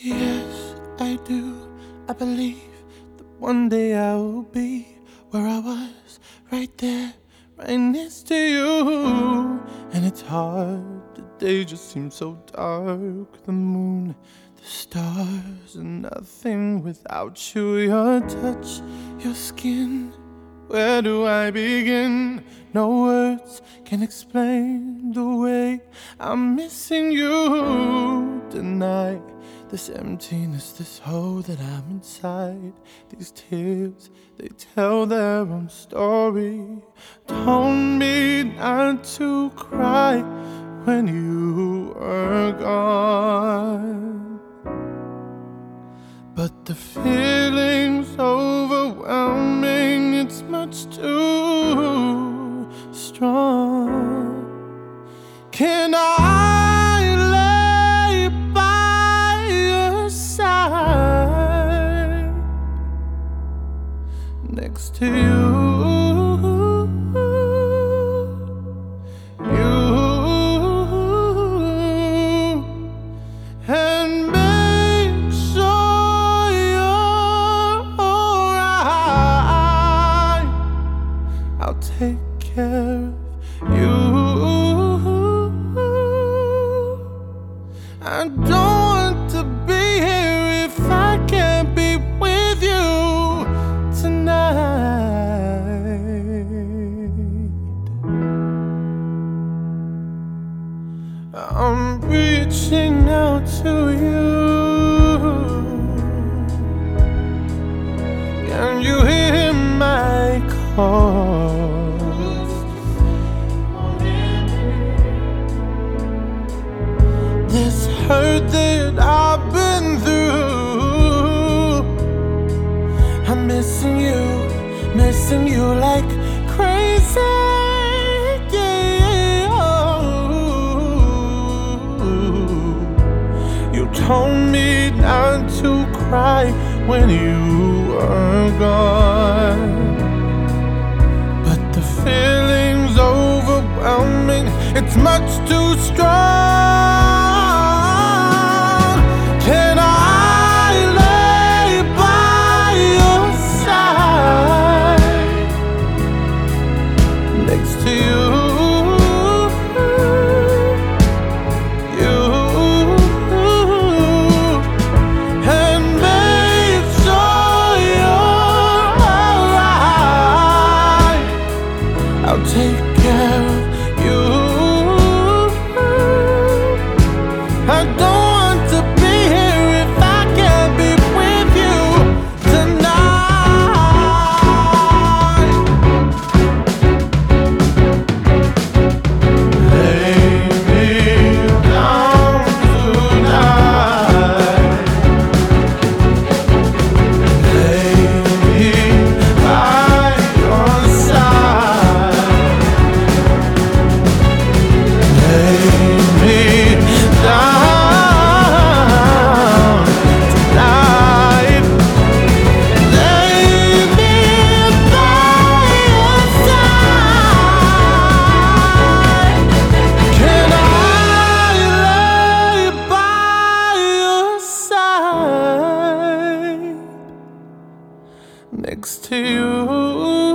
I do. I believe that one day I will be where I was, right there, right next to you. And it's hard, the day just seems so dark. The moon, the stars, and nothing without you. Your touch, your skin. Where do I begin? No words can explain the way I'm missing you tonight. This emptiness, this hole that I'm inside. These tears, they tell their own story. Told me not to cry when you were gone. But the feeling's overwhelming, it's much too strong. Can I next to you? You and sure you're alright. I'll take care of you. I don't reaching out to you. Can you hear my call? This hurt that I've been through. I'm missing you, missing you like me not to cry when you were gone. But the feeling's overwhelming, it's much too strong. Oh.